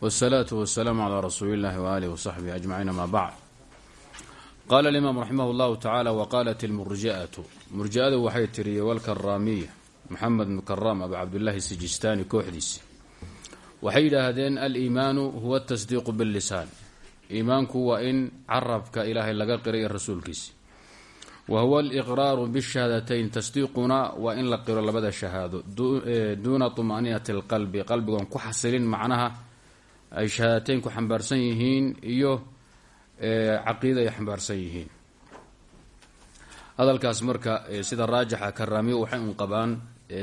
wsalaatu wasalaamu calaa rasuuli illahi waaalihi wasaxbihi ajmaciin ama bacd qaala alimaam raximah llahu tacaala waqaalat ilmurji'atu murji'adu waxay tiriye walkaraamiya maxamed bnu karaam abu cabdillaahi sijistaani kooxdiisi waxay yidhaahdeen aliimaanu huwa atasdiiqu billisaan iimaanku waa in carabka ilaahay laga qiray ee rasuulkiisi wa huwa aliqraaru bishahaadatayn tasdiiquna waa in la qiro labada shahaado duuna tuma'niinati alqalbi ay shahaadateyn ku xambaarsan yihiin iyo caqiida ay xambaarsan yihiin. Hadalkaas marka sida raajixa karaamiyo waxay un qabaan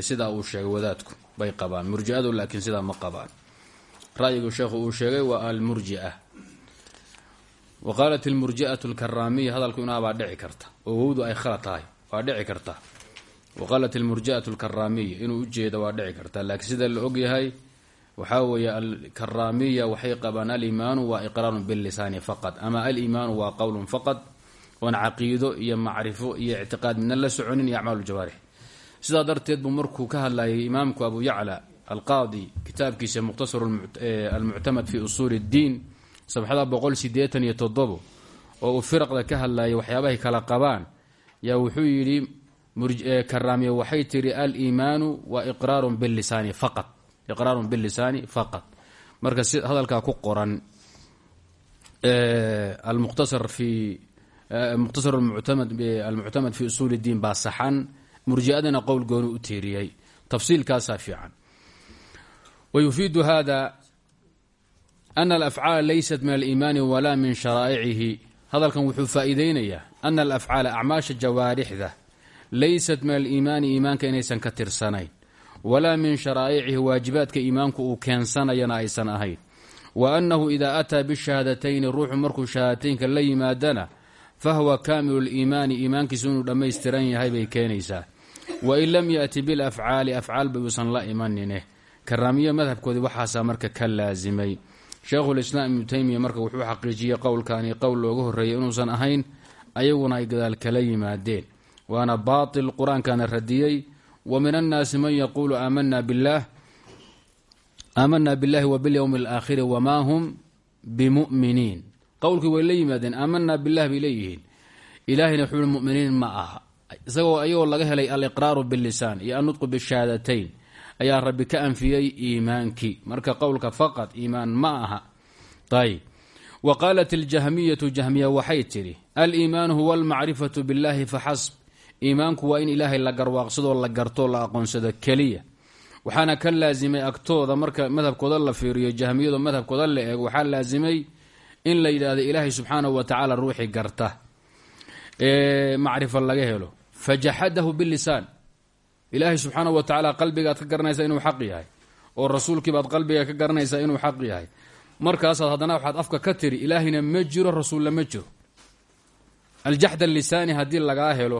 sidaa uu sheegay wadaadku bay qabaan. Murji'adu laakiin sidaa ma qabaan. Ra'yigu sheekhu uu sheegay waa almurji'a. Wa qaalat ilmurji'atu alkaraamiya hadalku inaabaa dhici karta oo wowdu ay khala tahay waa dhici karta. Wa qaalat ilmurji'atu alkaraamiya inuu ujeeda waa dhici karta. Laakiin sida la ogyahay waxaa weeye alkaraamiya waxay qabaan aliimaanu waa iqraarun billisaani faqad ama aliimaanu waa qowlun faqad oon caqiido iyo macrifo iyo ictiqaad midna la soconin iyo acmaal jawaarix sidaa darteed buu markuu ka hadlayay imaamku abu yacla alqaadi kitaabkiisa mukhtasar almuctamad fi usuuli اddiin sabxada boqol sideetan iyo toddobo oo uu firaqda ka hadlayay waxyaabahay kala qabaan yaa wuxuu yidhi karaamiya waxay tiri aliimaanu waa iqraarun bilisaani faqad iqraarun bilisaani faqad marka si hadalkaa ku qoran almukhtasar fi mukhtasar almuctamad fi usuuli اddiin baa saxan murji'adana qowl gooni u tiiriyey. Tafsiilkaasaa fiican. Wayufiidu hada ana alafcaala laysat min aliimaani walaa min sharaa'icihi hadalkan wuxuu faa'iideynayaa ana alafcaala acmaasha jawaarixda laysat min aliimaani iimaanka inaysan ka tirsanayn walaa min sharaa'icihi waajibaadka iimaanku uu keensanayana aysan ahayn. Wa annahu idaa ataa bishahadatayni ruuxu markuu shahaadateynka la yimaadana fahuwa kaamilu liimaani iimaankiisu inuu dhammaystiran yahay bay keenaysaa. Wain lam yati bilafcaali afcaal ba uusan la imanine. Karaamiye madhabkoodii waxaasaa marka ka laasimay sheekhulislaam ibnu teymiya marka wuxuu xaqiijiyey qowlkani qowl looga horreeyay inuusan ahayn ayaguna ay gadaal kala yimaadeen. Waana baatil qur'aankana radiyey wa min annaasi man aamana aamanaa billahi wa bilyowmi alaakhiri wamaa hum bimu'miniin qowlkii way la yimaadeen aamanaa billah bay leeyihiin ilaahayna wuxuu i muminiin ma aha isagoo ayagoo laga helay aliqraaru billisaan iyo annutqu bishahaadatayn ayaa rabbi ka anfiyey iimaankii marka qowlka faqad iimaan ma aha ayb wa qaalat iljahmiyatu jahmiya waxay tidhi aliimaanu iimaanku waa in ilaahay la garwaaqsadoo la gartoo la aqoonsado keliya. Waxaana ka laasimay agtooda marka madhabkooda la fiiriyo jahmiyadu madhabkooda la eego waxaa laasimay in la yidhaahdo ilaahay subxaanahu wa tacaala ruuxii garta. Ee macrifo laga helo. Fajaxadahu bilisaan. Ilaahay subxaanahu wa tacaala qalbigaad ka garanaysaa inuu xaq yahay oo rasuulkiibaad qalbiga ka garanaysaa inuu xaq yahay. Markaasaad haddana waxaad afka ka tiri ilaahayna ma jiro rasuulla ma jiro. Aljaxd alisaani haddii lagaa helo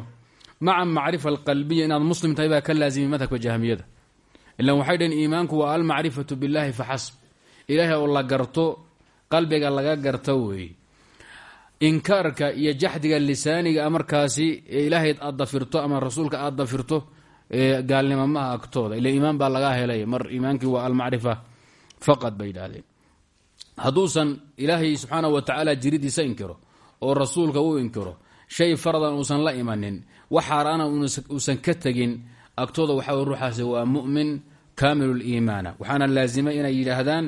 maca macrifa alqalbiya inaad muslim tahay baa ka laasimay madhabka jahmiyada ilan waxay dhaheen iimaanku waa almacrifatu billahi faxasb ilaahay oo la garto qalbiga laga garto weeye inkaarka iyo jaxdiga lisaaniga markaasi ilaahay ama rasuulka aad dafirto gaalnimo agtooda. Ila iimaan baa laga helay. Mar iimaankii waa almacrifa faqad bay yidhaahdeen hadduusan ilaahay subxaana wa tacaala jiridiisa inkiro oo rasuulka uu inkiro shay faradan uusan la imanin wax xaaraana uusan ka tegin agtooda waxaa ruuxaasi waa mu'min kaamiluliimaana waxaana laazimay inay yidhaahdaan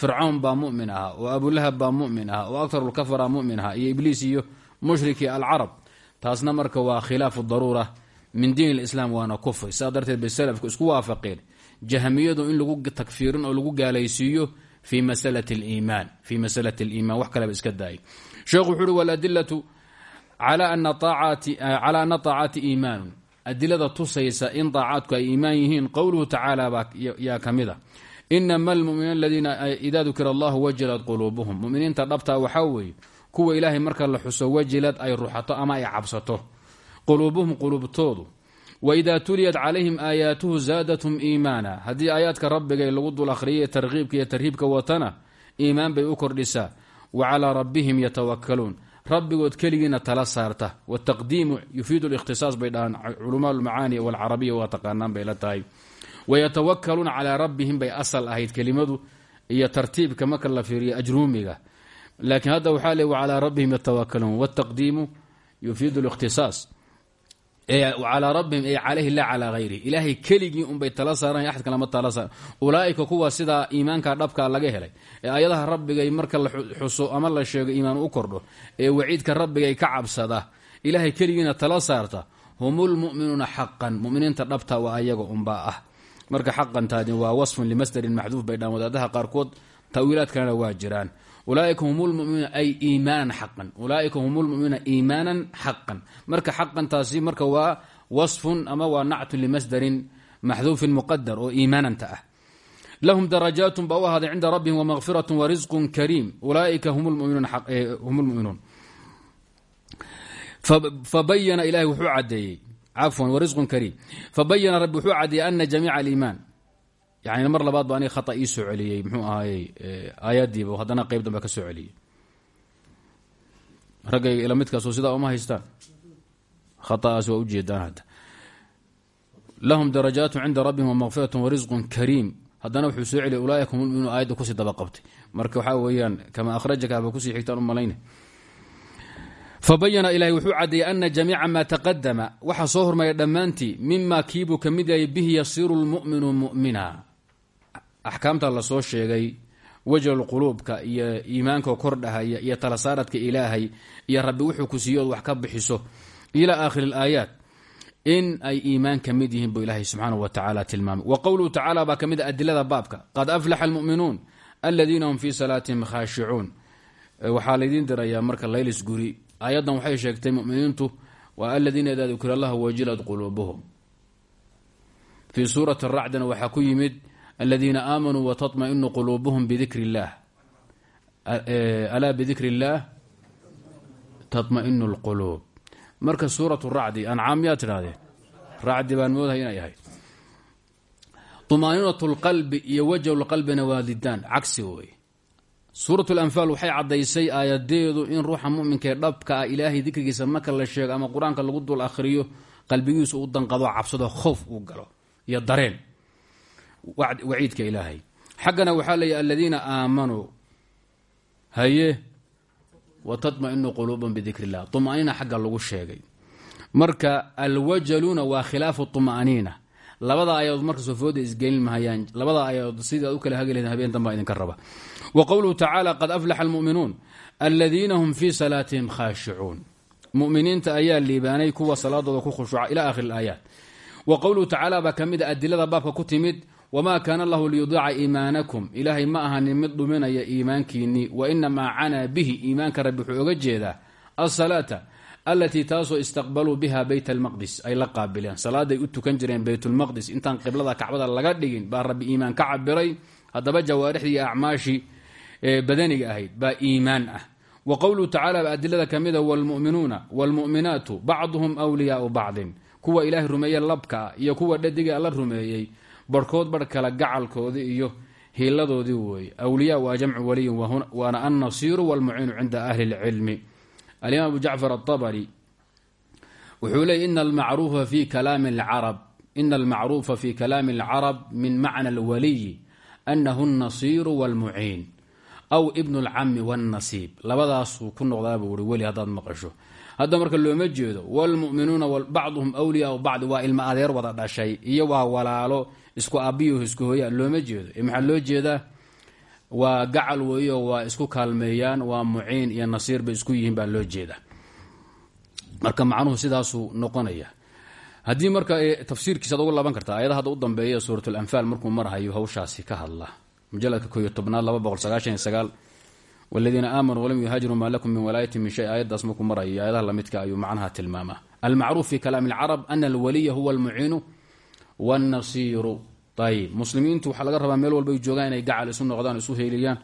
fircawn baa mumin ahaa oo abulahab baa mumin ahaa oo aktarulkafara mumin ahaa iyo ibliis iyo mushrikii alcarab. Taasna marka waa khilaafu daruura min diin lislaam waana kufri. Sidaa darteed bay salafku isku waafaqeen. Jahmiyadu in lagu takfiirin oo lagu gaalaysiiyo fi masalati liimaan fii masalati aliimaan wax kaleba iska daayay sheekhu wuxu uhi waladilatu cala ana طaacaati iimaanun adilada tusaysa in daacaadku ay iimaan yihiin qowluhu tacaala yaa ka mid a inama almu'miniin aladiina idaa allahu wajilat quluubuhum muminiinta dhabtaa waxaa weeye kuwa ilaahay marka la xuso wajilad ay ruxato ama ay cabsato quluubuhum quluubtoodu wa idaa tuliyat calayhim aayaatuhu zaadathum iimaana haddii aayaadka rabbigay lagu dul akhriyay tarkiibka iyo tarhiibka watana iimaan bay u kordhisaa wa calaa rabbihim yatawakaluun rabbigood keligiina tala saarta wataqdiimu yufiidu likhtisaas bay dhahaan culamaa lmacaani walcarabiya waa taqaanaan bay la tahay wayatawakaluuna calaa rabbihim bay asal ahayd kelimadu iyo tartiibka marka la fiiriyo ajruumiga laakiin hadda waxaa le wacalaa rabbihim yatawakaluun wاtaqdiimu yufiidu اlاkhtisaas calaa rabbihim ay calayhi la calaa hayrihi ilaahay keligii unbay tala saaran axad kalama tala saaran ulaaika kuwa sidaa iimaanka dhabka laga helay. Ee ayadaha rabbigay marka la xuso ama la sheego iimaan u kordho ee waciidka rabbigay ka cabsada ilaahay keligiina tala saarta. Hum lmu'minuuna xaqan muminiinta dhabta waa ayaga unbaa ah. Marka xaqantaadi waa wasfun limasdarin maxduuf bay dhaan wadaadaha qaarkood tawiilaad kalena waa jiraan ulaaika hum lmuminuuna ay iimaanan xaqan. Ulaaika hum lmuminuuna iimaanan xaqan. Marka xaqantaasi marka waa wasfun ama waa nactun limasdarin maxduufin muqadar oo iimaananta ah. Lahum darajaatun baa u ahaaday cinda rabbihim wamaqfiratun warisqun kariim. Ulaaika hum lmuminuun fabayana ilahay wuxuu cadeeyey cafwan warisqun kariim. Fabayana rabbi wuxuu cadeeyey ana jamiica aliimaan yani mar labaad ba aniga khata ii soo celiyey mxuu ahaayey aayadiiba haddana qeyb dambe ka soo celiyey. Raggayga ila midkaasoo sidaa uma haystaan khata'aas waa ujeedaan hadda. Lahum darajaatu cinda rabbihim wamaqfirat warisqun kariim. Haddana wuxuu soo celiyay ulaaika hum lmuminuun aayadda ku sii daba qabtay. Marka waxaa weeyaan kama akhrajaka ku sii xigtaan u fabayana ilahay wuxuu cadeeyey ana jamiica maa taqadama waxaa soo hormaya dhammaantii mima kiibuu ka mid yahay bihi yasiiru lmuminu mumina axkaamta la soo sheegay wajal quluubka iyo iimaanka kordhahaya iyo talasaaradka ilaahay iyo rabbi wuxuu ku siiyo wax ka bixiso ila aakhiri alaayaat in ay iimaan ka mid yihiin buu ilaahay subxaanahu wa tacaala tilmaamay. Wa qowluhu tacala baa ka mid a adilada baabka qad aflaxa almu'minuun aladiina hum fii salaatihim khaashicuun waxaa laydiin dirayaa marka laylis guri aayaddan waxay sheegtay muminiintu waa aladiina idaa dukira allah wajilad quluubuhum. Fii suurati racdina waxaa ku yimid aladiina aamanuu watatmainu quluubuhum bidikri اllah alaa bidikri اllaah tatmainu اlquluub marka suuratu racdi ancaam miyaa tidhahdeen racdi baan moodahay inay ahayd طumaaninat اlqalbi iyo wajhu lqalbina waa didaan cagsi wey suurat lanfaal waxay caddaysay aayadeedu in ruuxa muminkaee dhabka ah ilaahay dikrigiisa marka la sheego ama qur-aanka lagu dul akhriyo qalbigiisu u danqado cabsado khoof uu galo iyo dareen waciidka ilaahay. Xaggana waxaa leeyahy aladiina aamanuu haye wa tatmainu quluubahum bidikri illah طuma'niina xagga lagu sheegay. Marka alwajaluna waa khilaafu طuma'niina labada ayadood marka sofooda isgelin mahayaan labada ayadood sidii ad u kala hagi habeen danbaa idinka raba. Wa qowluhu tacaala qad aflaxa almu'minuun aladiina hum fii salaatihim khaashicuun. Muminiinta ayaa liibaanay kuwa salaadooda ku khushuuca ila akhiri ilaayaat wa qowluhu tacaala baa ka mid a ku timid wamaa kaana allahu liyudiica iimaanakum ilaahay ma ahanin mid dhuminaya iimaankiinnii wa inamaa canaa bihi iimaanka rabbi wuxuu oga jeedaa asalaata alatii taasoo istaqbaluu biha beyt almaqdis ay la qaabileen salaaday u tukan jireen beytulmaqdis intaan qiblada kacbada laga dhigin baa rabbi iimaan ka cabiray haddaba jawaarixdii iyo acmaashii badaniga ahayd baa iimaan ah wa qowluhu tacala ba adilada ka mida wlmuminuuna wlmu'minaatu bacduhum wliyaau bacdin kuwa ilaahay rumeeye labkaa iyo kuwa dhadiga la rumeeyey barhkood barh kale gacalkoodii iyo hiiladoodii weeye awliya waa jamcu waliyin waana annasiiru wlmuciinu cinda ahli اlcilmi alimaam abu jacfar aلطabri wuxuu leeyay ina almacruufa fi kalaami اlcarab ina almacruufa fi kalaami اlcarab min macna اlwaliyi anahu الnasiiru wاlmuciin aw ibn اlcami wاnnasiib labadaasuu ku noqdaabuu ui weli haddaad maqasho. Hadda marka looma jeedo wlmuminuuna bacduhum wliyaau bacdi waa ilma adeer wada dhashay iyo waa walaalo isku abiyo isku hooya looma jeedo. Maxaa loo jeedaa? Waa gacal weeyo waa isku kaalmeeyaan waa muciin iyo nasiir bay isku yihiin baa loo jeeda marka macnuhu sidaasuu noqonaya. Haddii marka tafsiirkiisa ad ugu laaban karta ayada hadda u dambeeya suurat lanfaal markuu marhayo hawshaasi ka hadla mujaladka ko iyo tobnaad laba boqol sagaashan iyo sagaal wladiina aamanuu walam yuhaajiruu maa lakum min walaayati min shay aayaddaas markuu marayo aayadaha lamidka ayuu macnaha tilmaamaa almacruuf fi kalaami alcarab ana alwaliya huwa almuciinu wاnnasiiru ayib muslimiintu waxaa laga rabaa meel walba ay joogaan inay gacal isu noqdaan isu heeliyaan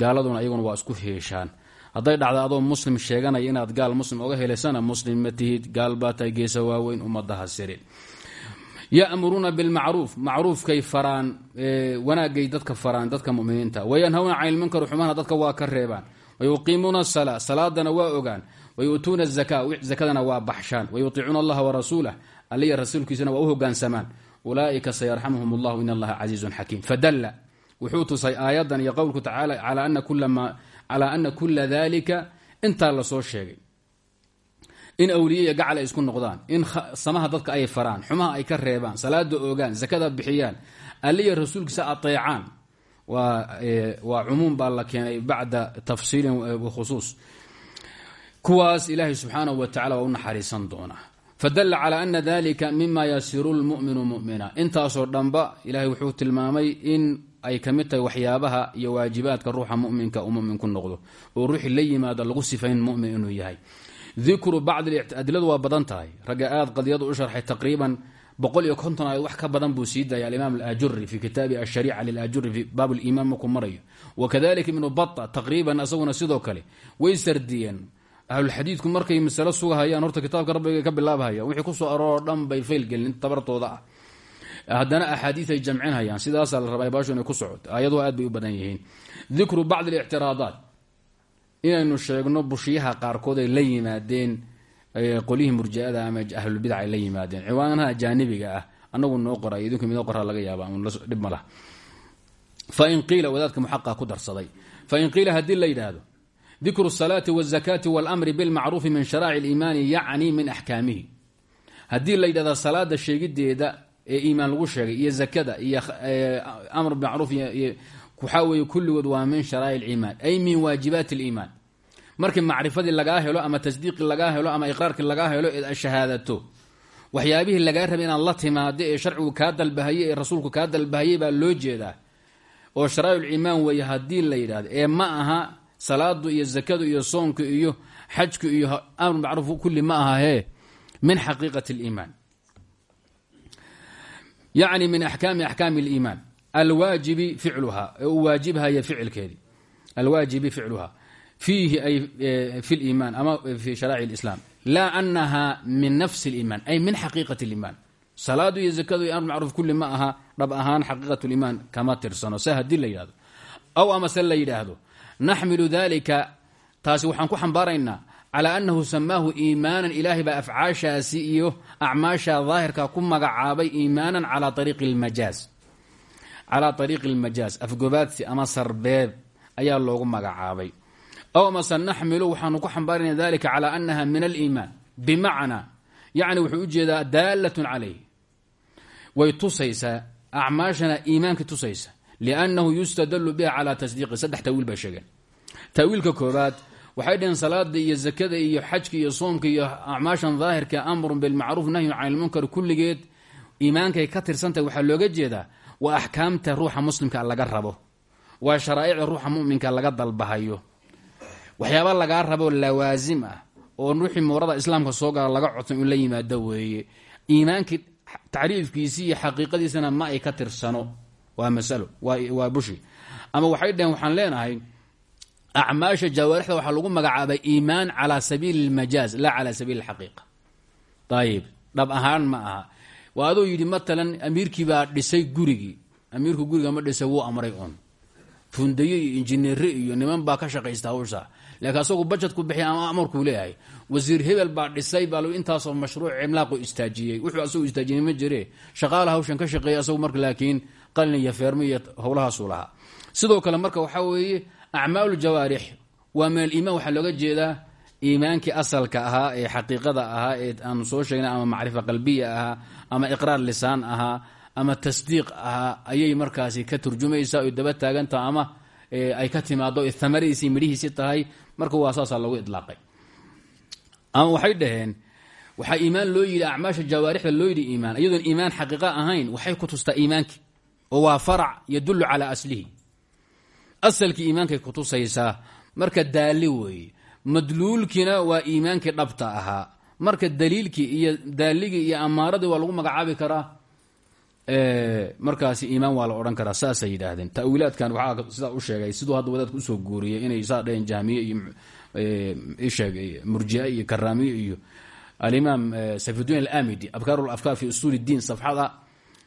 gaaladuna ayaguna waa isku heeshaan hadday dhacda adoo muslim sheeganaya inaad gaal muslim oga helaysana muslim ma tihid gaal baa tahay geesa waaweyn ummadaha sire yamuruuna bilmacruuf macruufkay faraan wanaagay dadka faraan dadka muminiinta. Wayanhawna can ilmunkar xumana dadka waa ka reebaan. Wayuqiimuuna salaa salaadana waa ogaan. Wayu'tuuna zaka zakadana waa baxshaan. Wayutiicuuna allaha warasuulah aliya rasuulkiisana waa u hogaansamaan. Ulaaئika sayarxamuhum اllah in allaha casiizu xakiim fadalla wuxuu tusay aayadan iyo qowlku tacaala calaa ana kula dalika intaa la soo sheegay in awliye iyo gacal ay isku noqdaan in samaha dadka ay faraan xumaha ay ka reebaan salaada oogaan zakada bixiyaan alliya rasuulkiisa ateecaan. Waa cumuum baa la keenay bacda tafsiilin khusuus. Kuwaas ilaahay subxaanahu wa waa u naxariisan doonaa fadalla calaa ana dalika mima yasiru lmuminu mumina. Intaasoo dhanba ilahay wuxuu tilmaamay in ay ka mid tahay waxyaabaha iyo waajibaadka ruuxa muminka uu mumin noqdo. Oo ruuxii la yimaado lagu sifayn mumin inuu yahay dikru bacdi adiladu waa badan tahay. Ragga aad qadiyadu u sharxay taqriiban boqol iyo konton aayad wax ka badan buu sii daayay alimaam alajuri fi kitaabi ashariica lilajuri fi baab liimaan markuu marayo. Wakadalika ibnu bata taqriiban asaguna sidoo kale way sardiyeen. Ahlulxadiidku markay masalo sugahayaan horta kitaabka rabbiga ka bilaabhayaan wixii ku soo arooroo dhan bay faylgelin tabartooda ah. Haddana axaadiid ay jamcinhayaan sidaasaa la rabaa baashu inay ku socoto aayaduhu aad bay u badan yihiin. Dikru bacdi alictiraadaat inaynu sheegno bushiyaha qaarkood ay la yimaadeen qolyihii murjiada ama ahlulbidac ay la yimaadeen. Ciwaanaha ajaanibiga ah anagu noo qoray idinku midoo qoraa laga yaabadhib malaa fain qiila wadaadka muxaqa ku darsaday. Fain qiila haddii la yidhaahdo dikru salaati wazakaati walmri bilmacruufi min sharaaci liimaani yacni min axkaamihi. Haddii la yidhahda salaada sheegideeda ee iimaan lagu sheegay iyo zakada iyo eh, amr bimacruuf waxaa weeye kulligood waa min sharaa iimaan ay min waajibaati liimaan markii macrifadii lagaa helo ama tasdiiqii lagaa helo ama iqraarkii lagaa helo eed shahaadato waxyaabihii lagaa rabay inaad la timaado ee sharcigu kaa dalbahayey ee rasuulku kaa dalbahayey baa loo jeedaa. Oo sharaa'iuliimaan weeye haddii la yidhaahdo ee ma aha salaadu iyo zakadu iyo soonku iyo xajku iyo amr macruuf kulli ma aha he min xaqiiqati liimaan yani min axkaami axkaami liimaan alwaajibi ficluha ee uu waajibhaya ficilkeedii alwaajibi ficluha fiihi ay fi liimaan ama fi sharaaci اlislaam laa anaha min nafsi اliimaan ay min xaqiiqati اliimaan salaadu iyo zakadu iyo amr macruuf kulli ma aha dhab ahaan xaqiiqat liimaan kama tirsano se haddii la yidhahdo aw amase la yidhaahdo naxmilu dalika taasi waxaan ku xambaaraynaa calaa annahu samaahu iimaanan ilaahay baa afcaashaasi iyo acmaasha daahirka ku magacaabay iimaanan calaa ariiqi lmajaaz calaa ariiqi almajaaz afgobaadsi ama sarbeeb ayaa loogu magacaabay. Aw amase naxmilu waxaanu ku xambaarayna dalika calaa annaha min aliimaan bimacnaa yacni wuxuu u jeedaa daalatun calayh way tusaysaa acmaashana iimaanka tusaysa liannahu yustadalu biha calaa tasdiiqi saddex tawiil bay sheegeen. Tawiilka koobaad waxay dhaheen salaada iyo zakada iyo xajka iyo soomka iyo acmaashan daahirka amrun bilmacruuf nahyun can ilmunkar kulligeed iimaankay ka tirsantahay waxaa looga jeedaa waa axkaamta ruuxa muslimka laga rabo. Waa sharaa'icda ruuxa muminka laga dalbahayo. Waxyaaba lagaa rabo lawaasim ah oo ruuxii moorada islaamka soo gala laga codsan in la yimaado weeye. Iimaankii tacriifkiisii iyo xaqiiqadiisana ma ay ka tirsano. Waa masalo waa bushi ama waxay dhaheen waxaan leenahay acmaasha jawaarixda waxaa lagu magacaabay iimaan calaa sabiili اlmajaaz laa calaa sabiili اlxaqiiqa ayib dhab ahaan ma aha waa aduu yidhi matalan amiirkii baa dhisay gurigii. Amiirku guriga ma dhisay wuu amray un fundayo iyo injineere iyo niman baa ka shaqaysta hawsha. Laakiin asagu bajadku bixiy ama amarkuu leeyahay. Wasiir hebel baa dhisay baa intaasoo mashruuc cimlaaqu istaajiyey. Wuxuu asagu istaajiyey ma jire. Shaqaala hawshan ka shaqeeya asagu marka laakiin qalin iyo feermo iyo howlahaasuu lahaa. Sidoo kale marka waxaa weeye acmaalu jawaarix. Waa min aliimaan waxaa looga jeedaa iimaankii asalka ahaa ee xaqiiqada ahaa ee aanu soo sheegnay ama macrifa qalbiya ahaa ama iqraar lisaan ahaa ama tasdiiq ahaa ayay markaasi ka turjumaysaa oy daba taagantaha ama ay ka timaado amaradiisii midhihiisi tahay. Marka waa saasaa lagu idlaaqay. Ama waxay dhaheen waxaa iimaan loo yidhi acmaasha jawaarixda loo yidhi iimaan iyadoon iimaan xaqiiqa ahayn waxay ku tustaa iimaankii oo waa farac yadullu calaa aslihi. Asalkii iimaankay kutusaysaa marka daali weeye madluulkiina waa iimaankii dhabta ahaa. Marka daliilkii iyo daaligii iyo amaaradii waa lagu magacaabi karaa markaasi iimaan waa la odhan karaa saasay yidhaahdeen. Tawiilaadkan waxaa sidaa u sheegay siduu hadda wadaadka u soo guuriyay inay saa dhaheen jahmiye iyo isheeg murjia iyo karaamiye iyo alimaam sayfuddin alamidi abkaar afkaar fi usuul اdiin safxada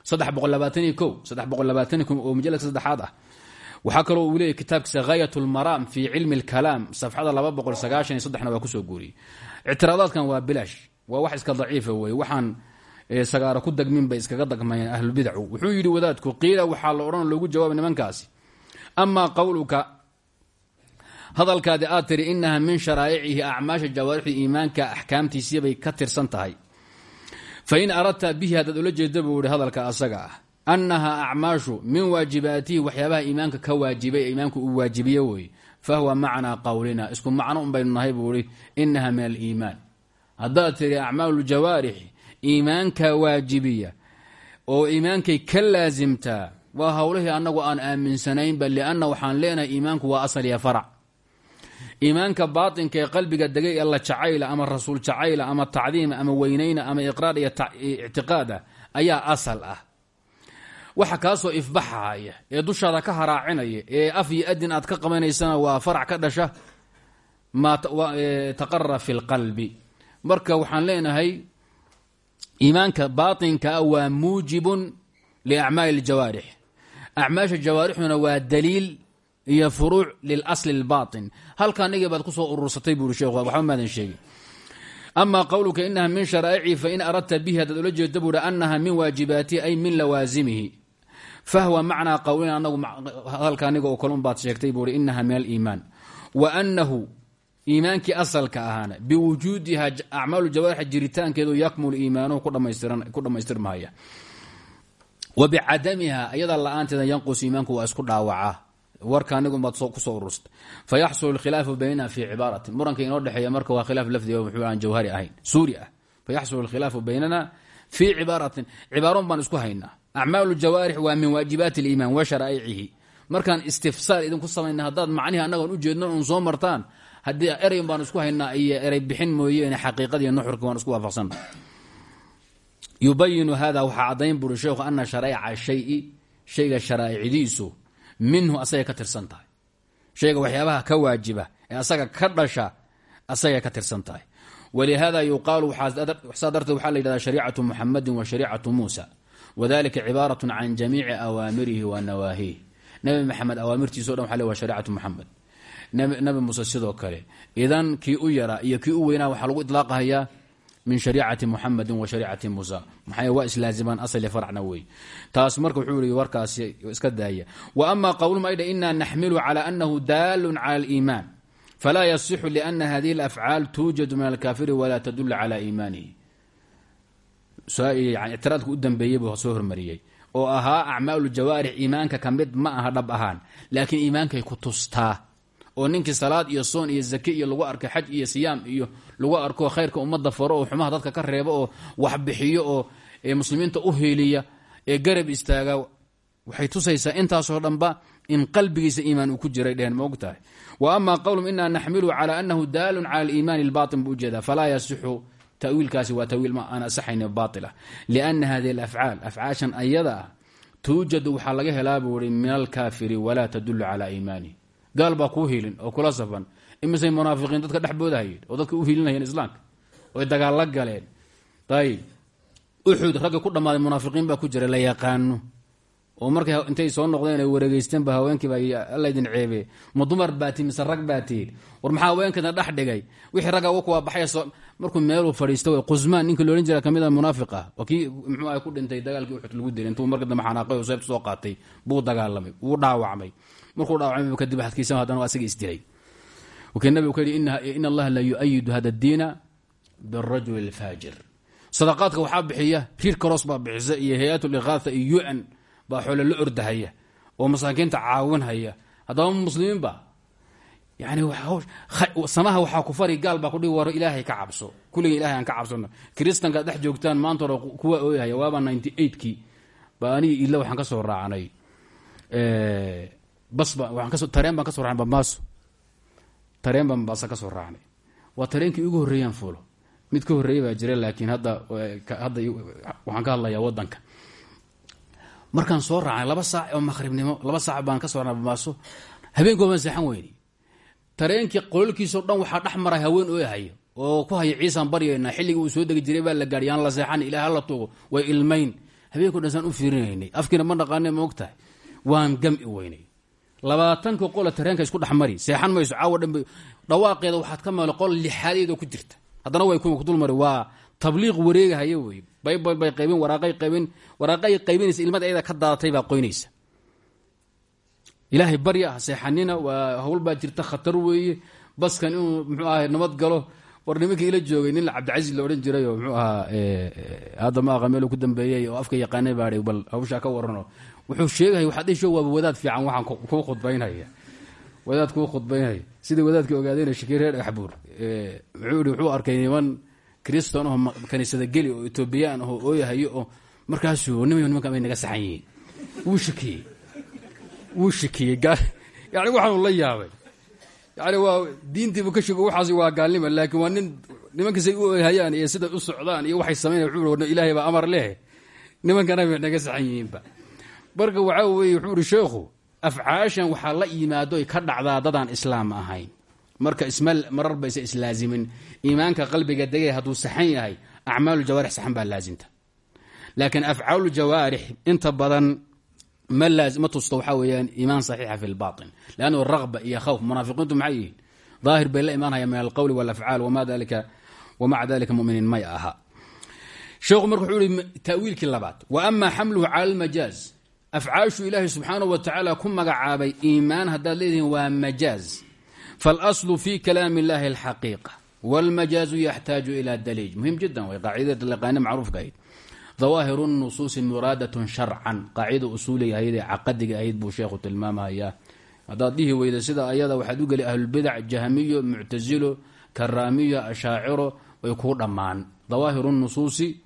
saddex boqol labaatan iyo ko saddex boqol labaatan iyo ko oo mujaladka saddexaad ah waxaa kaloo uu leeyahy kitaabkiisa hayat lmaraam fi cilmi اlkalaam safxada saddexna waa ku soo guuriyey. Ictiraadaadkan waa bilaash waa wax iska daciifa weye waxaan sagaaro ku dagmin bay iskaga dagmayeen ahlulbidacu wuxuu yidhi wadaadku qiila waxaa la odhan loogu jawaabay nimankaasi. Amaa qowluka hadalkaadi aad tiri inaha min sharaa'icihi acmaasha jawaarixda iimaanka axkaamtiisibay ka tirsan tahay. Fain aradta bihi haddaad ula jeeda hadalka asaga ah annaha acmaashu min waajibaatihi waxyaabaha iimaanka ka waajibay iimaanku uu waajibiye weye fahuwa macnaa qowlina isku macno un baynu nahay buu ihi inaha min aliimaan haddaad tiri acmaalu jawaarixi iimaanka waajibiya oo iimaankay ka laasimtaa waa howlihii annagu aan aaminsanaynba lianna waxaan leenahay iimaanku waa asal iyo farac iimaanka baatinka ee qalbiga degay ee la jacayla ama rasuul jacayla ama tacdiima ama weynayna ama iqraar iyo ictiqaada ayaa asal ah waxa kaasoo ifbaxaya ee dushaada ka haraacinaya ee af iyo adin aad ka qabanaysana waa farac ka dhasha maa taqarara fi lqalbi marka waxaan leenahay iimaanka baatinkaa waa muujibun liacmaali ljawaarix acmaasha jawaarixduna waa daliil iyo furuuc lilasli اlbaطin halka nigi baad ku soo urursatay buuri sheekhu waxba maadan sheegin. Ama qowluka inaha min sharaa'ici fain aradta bihi haddaad ula jeeda buuhi anaha min waajibaatihi ay min lawaasimihi fahwa macnaa qowlina anagu hadalka aniga oo kale un baad sheegtay buuhi inaha min aliimaan wa anahu iimaankii asalka ahaana biwujuudiha acmaalu jawaarix jiritaankeedu yakmulu iimaanuhu ku dhammaystirmahaya wa bicadamiha iyada la'aanteeda yanqus iimaanku waa isku dhaawacaa warka anigubaad ku soo urursta fayaxsul khilaafu baynana fi cibaarati muranka inoo dhexeeya marka waa khilaaf lafdi muxuu aan jawhari ahayn suuri ah fayaxsul khilaafu baynana fii cibaaratin cibaaron baan isku haynaa acmaalu jawaarix waa min waajibaati اliimaan wa sharaa'icihi. Markaan istifsaal idinku samayna haddaad macnihi annagoon ujeedno un soo martaan haddii ereyn baan isku haynaa iyo erey bixin mooyeene xaqiiqadiiyo nuxurka waan isku waafaqsana yubayinu hada waxaa caddayn buri sheekhu ana sharaa'ica shayi shayga sharaa'icdiisu minhu asagay ka tirsan tahay. Shayga waxyaabaha ka waajiba ee asaga ka dhasha asagay ka tirsan wadalika cibaarat can jamiici awaamirihi wa nawaahiih nabi maxamed awaamirtiiso dhan waa wa shariicatu muxamed nabi muuse sidoo kale idan kii u yaraa iyo kii u weynaa waxaa lagu idlaaqahayaa min shariicati muxamedin wa shariicati muusa maxay waa islaazimaan asli faracna wey taas marka wuxuu yihi warkaasi iska daaya wa ama qowluhum aydha inaa naxmilu cala anahu daalun cala aliimaan falaa yasixu liana hadihi alafcaal tuujadu min alkaafiri walaa tadulu cala iimaanihi ictiraadka u dambeeyey buu soo hormariyey. Oo ahaa acmaalu jawaarix iimaanka ka mid ma aha dhab ahaan laakiin iimaankay ku tustaa. Oo ninkii salaad iyo soon iyo zake iyo lagu arko xaj iyo siyaam iyo lagu arko khayrka ummadda faro oo xumaha dadka ka reebo oo wax bixiyo oo muslimiinta u heeliya ee garab istaaga waxay tusaysaa intaasoo dhanba in qalbigiisa iimaan uu ku jiray dheheen ma og wa ama qowlum inaa naxmilu cala anahu daalun cala aliimaani albaatin buu u jeedaa falaa yasixu tawiilkaasi waa tawiil ma aan asaxayn baatila. Liana hadihi alafcaal afcaashan ayada ah tuujadu waxaa laga helaa buu ihi min alkaafiri walaa tadulu cala iimaanihi gaal baa kuu hiilin oo kula safan. Imisay munaafiqiin dadka dhex boodahayeen oo dadka u hiilinayeen islaamka oy dagaalla galeen. Ayib uxud ragga ku dhammaaday munaafiqiin baa ku jira la yaqaano oo markay intay soo noqdeen ay wareegeysteenba haweenkiiba alla idin ceebe. Ma dumar baati mise rag baatiin war maxaa haweenkeedna dhex dhigay? Wixii ragga kuwa baxay markuu meeluu fadhiista way qusmaan ninka loodhan jira ka mid a munaafiq ah. Kii muxuu ah ku dhintay dagaalkii uxud lagu dilay intuu marka dambe oo soo qaatay buu dagaalamay wuu dhaawacmay. Markuu dhaawacmay kadib xadkiisa haddana asaga isdilay. Wakii nabigu ka yidhi in allaha la yu-ayidu hada diina birajuli alfaajir sadaqaadka waxaa bixiya riir karoos baa bixisa iyo hay'at liqaatha iyo baa xoole la ordahaya oo masaakiinta caawinhaya haddaba muslimiinba yani samaha waxaa ku fari gaal baa kudhigi war ilaahay ka cabso. Kulliga ilahay aan ka cabsano kristankaad dhex joogtaan maanta kuwa ooyahaya waaba ninety eightkii ba anigi ila waxaan ka soo raacnay. Basba waan kaso tareen baan ka so bambaaso tareen baan bambaasa ka soo raacnay. Waa tareenkii ugu horreeyaan fuulo. Mid ka horreeyay baa jira laakiin hadda hadda waxaan ka hadlayaa waddanka markaan soo raacnay laba saac oo maqhribnimo laba saac baan ka soo raacnay bambaaso habeenkooban seexan weyni. Tareenkii qololkiisao dhan waxaa dhex maray haween oohaya oo ku haya ciisaan baryaynaa xilligii uu soo degi jiray baa la gaadhi la seexan ilaah hala tugo way ilmayn. Habeenko dhan saan u fiirinaynay. Afkiina ma dhaqaane ma og tahay waan gami weynay labaatanka qola tareenka isku dhexmari seexan mayso caawa dhanba dhawaaqeeda waxaad ka maqlay qol lixaadeedoo ku jirta. Haddana way kuwa kudulmari waa tabliiq wareegahaya wey baybal bay qaybin waraaqay qaybin. Waraaqay qaybinaysa ilmada ayada ka daadatay baa qoynaysa. Ilaahay barya ha seexanina hawl baa jirta khatar weeye. Baskan inuu muxuu ahay nabad galo. War nimankii ila joogay nin cabdicasiis la odhan jiray oo muxuu ahaa hadda ma aqa ku dambeeyey oo afka yaqaanay baa bal hawshaa ka warano wuxuu sheegaya waxaad isho waaba wadaad fiican waxaan kuu khudbaynaya. Wadaad kuu khudbaynaya. Sidai wadaadka ogaadeen shakiir reer dhagaxbuur wuxuu ihi arkay niman kristan oo kaniisada geli oo etoobiyaan oo ooyahayo oo markaasuu nima nimanka bay naga saxan wuu shakiyey. Wuu shakiyey. Yani waxaanu la yaabay. Yani waa diintiibu ka shego waxaas waa gaalnima laakiin waa nin nimankasay u hayaan iyo siday u socdaan iyo waxay samaynaya wuxuu ilaahay baa amar leh. Nimankana bay naga saxan yihiinba marka waxaa weeye wuxuu ihi sheekhu afcaashan waxaa la yimaado ka dhacdaa dadaan islaam ahayn marka ismal marar baysa islaazimin. Iimaanka qalbiga degay hadduu saxan yahay acmaalu jawaarix saxan baa laasimta laakiin afcaalu jawaarix inta badan ma ma tusto waxaa weeyaan iimaan saxiixa fi lbaطin lannu raqba iyo khawf munaafiqiintu maxay yihiin? Daahir bay la imaanaya min alqowli walafcaal wamaca dalika muminiin may aha. Sheekhu marka wuxuu ihi ta'wiilkii labaad wa ama xamluhu cala almajaaz. Afcaashu ilaahay subxaanahu wa tacaala ku magacaabay iimaan haddaad leedihiin waa majaaz faاlaslu fi kalaami اllahi alxaqiiqa wاlmajaazu yaxtaaju ila daliij muhim jiddan way qaacidada laqaane macruufka ahayd dawaahiru nusuusi muraadatun sharcan qaacida usuuliga ahayd ee caqadiga ahayd buu sheekhu tilmaamayaa haddaad dhihi weyda sida ayada waxaad u geli ahlulbidac jahmiyo muctasilo karaamiyo ashaaciro way kuu dhammaan dawaahiru nusuusi